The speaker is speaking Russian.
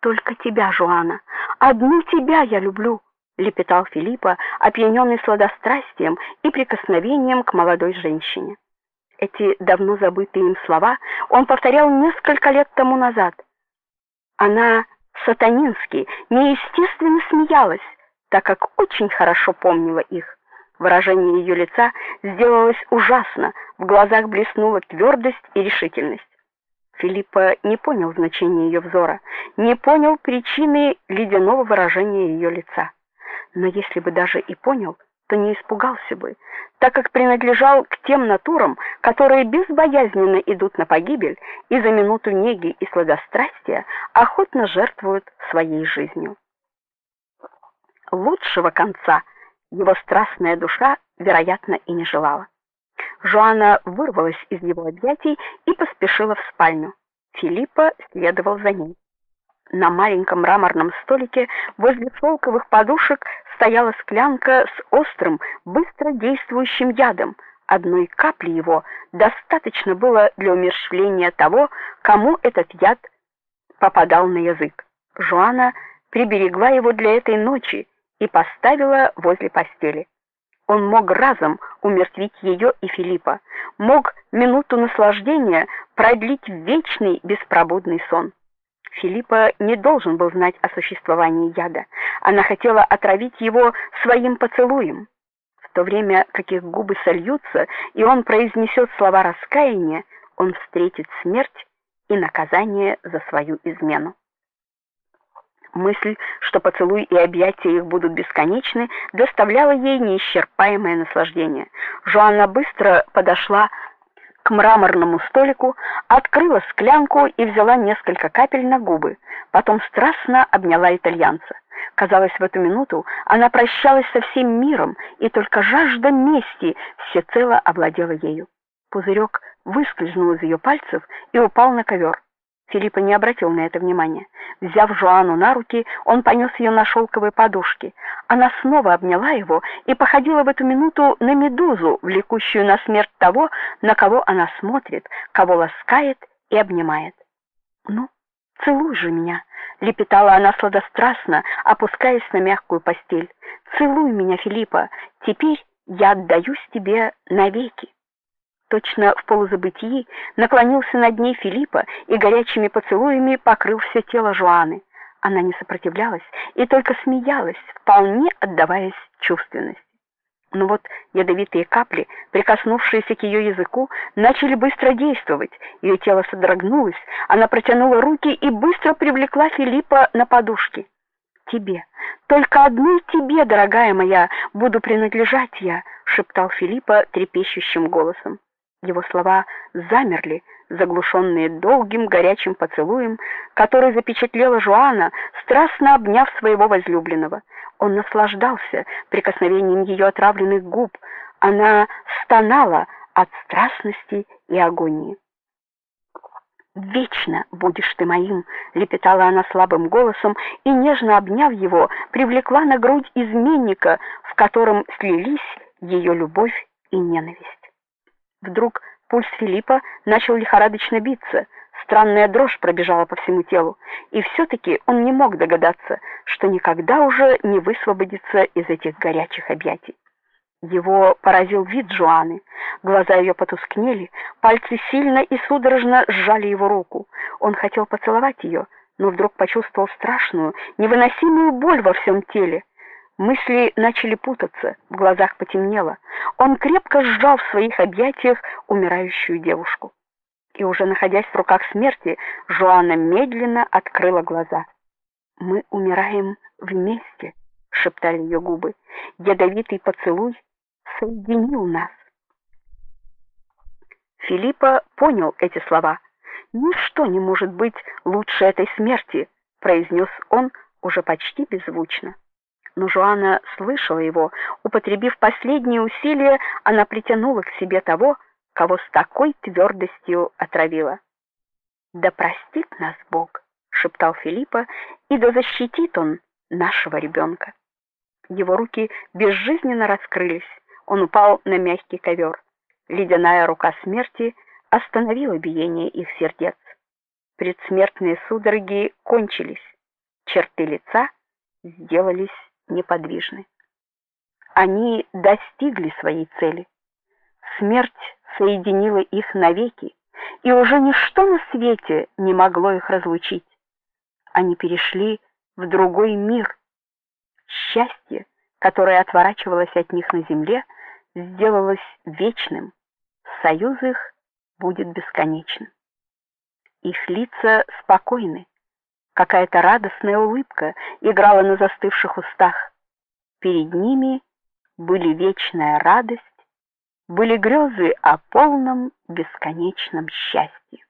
Только тебя, Жуана, одну тебя я люблю, лепетал Филиппа, опьяненный сладострастием и прикосновением к молодой женщине. Эти давно забытые им слова он повторял несколько лет тому назад. Она сатанински, неестественно смеялась, так как очень хорошо помнила их. Выражение ее лица сделалось ужасно, в глазах блеснула твердость и решительность. Филиппа не понял значения ее взора, не понял причины ледяного выражения ее лица. Но если бы даже и понял, то не испугался бы, так как принадлежал к тем натурам, которые безбоязненно идут на погибель и за минуту неги и сладострастия охотно жертвуют своей жизнью. Лучшего конца его страстная душа, вероятно, и не желала. Жоанна вырвалась из его объятий и поспешила в спальню. Филиппа следовал за ней. На маленьком мраморном столике возле шелковых подушек стояла склянка с острым, быстро действующим ядом. Одной капли его достаточно было для умерщвления того, кому этот яд попадал на язык. Жоанна приберегла его для этой ночи и поставила возле постели. Он мог разом умертвить ее и Филиппа, мог минуту наслаждения продлить вечный беспробудный сон. Филиппа не должен был знать о существовании яда. Она хотела отравить его своим поцелуем. В то время, как их губы сольются, и он произнесет слова раскаяния, он встретит смерть и наказание за свою измену. Мысль, что поцелуй и объятия их будут бесконечны, доставляла ей неисчерпаемое наслаждение. Жоанна быстро подошла к мраморному столику, открыла склянку и взяла несколько капель на губы. Потом страстно обняла итальянца. Казалось, в эту минуту она прощалась со всем миром, и только жажда мести всецело овладела ею. Пузырек выскользнул из ее пальцев и упал на ковер. Филиппа не обратил на это внимания. Взяв Жуану на руки, он понес ее на шелковой подушке. Она снова обняла его и походила в эту минуту на медузу, влекущую на смерть того, на кого она смотрит, кого ласкает и обнимает. "Ну, целуй же меня", лепетала она сладострастно, опускаясь на мягкую постель. "Целуй меня, Филиппа. Теперь я отдаюсь тебе навеки" точно в полузабытии, наклонился над ней Филиппа и горячими поцелуями покрыл все тело Жуаны. Она не сопротивлялась и только смеялась, вполне отдаваясь чувственности. Но вот ядовитые капли, прикоснувшиеся к ее языку, начали быстро действовать. Ее тело содрогнулось, она протянула руки и быстро привлекла Филиппа на подушки. Тебе, только одной тебе, дорогая моя, буду принадлежать я, шептал Филиппа трепещущим голосом. Его слова замерли, заглушенные долгим горячим поцелуем, который запечатлела Жуана, страстно обняв своего возлюбленного. Он наслаждался прикосновением ее отравленных губ. Она стонала от страстности и агонии. Вечно будешь ты моим, лепетала она слабым голосом и нежно обняв его, привлекла на грудь изменника, в котором слились ее любовь и ненависть. Вдруг пульс Филиппа начал лихорадочно биться. Странная дрожь пробежала по всему телу, и все таки он не мог догадаться, что никогда уже не высвободится из этих горячих объятий. Его поразил вид Жуаны. Глаза ее потускнели, пальцы сильно и судорожно сжали его руку. Он хотел поцеловать ее, но вдруг почувствовал страшную, невыносимую боль во всем теле. Мысли начали путаться, в глазах потемнело. Он крепко сжал в своих объятиях умирающую девушку. И уже находясь в руках смерти, Жоанна медленно открыла глаза. Мы умираем вместе, шептали ее губы. Ядовитый поцелуй соединил нас. Филиппа понял эти слова. Ничто не может быть лучше этой смерти, произнес он уже почти беззвучно но Жуана слышала его. Употребив последние усилия, она притянула к себе того, кого с такой твердостью отравила. "Да простит нас Бог", шептал Филиппа, "и да защитит он нашего ребенка». Его руки безжизненно раскрылись. Он упал на мягкий ковер. Ледяная рука смерти остановила биение их сердец. Предсмертные судороги кончились. черты лица сделались неподвижны. Они достигли своей цели. Смерть соединила их навеки, и уже ничто на свете не могло их разлучить. Они перешли в другой мир. Счастье, которое отворачивалось от них на земле, сделалось вечным. Союз их будет бесконечным. Их лица спокойны. Какая-то радостная улыбка играла на застывших устах. Перед ними были вечная радость, были грезы о полном бесконечном счастье.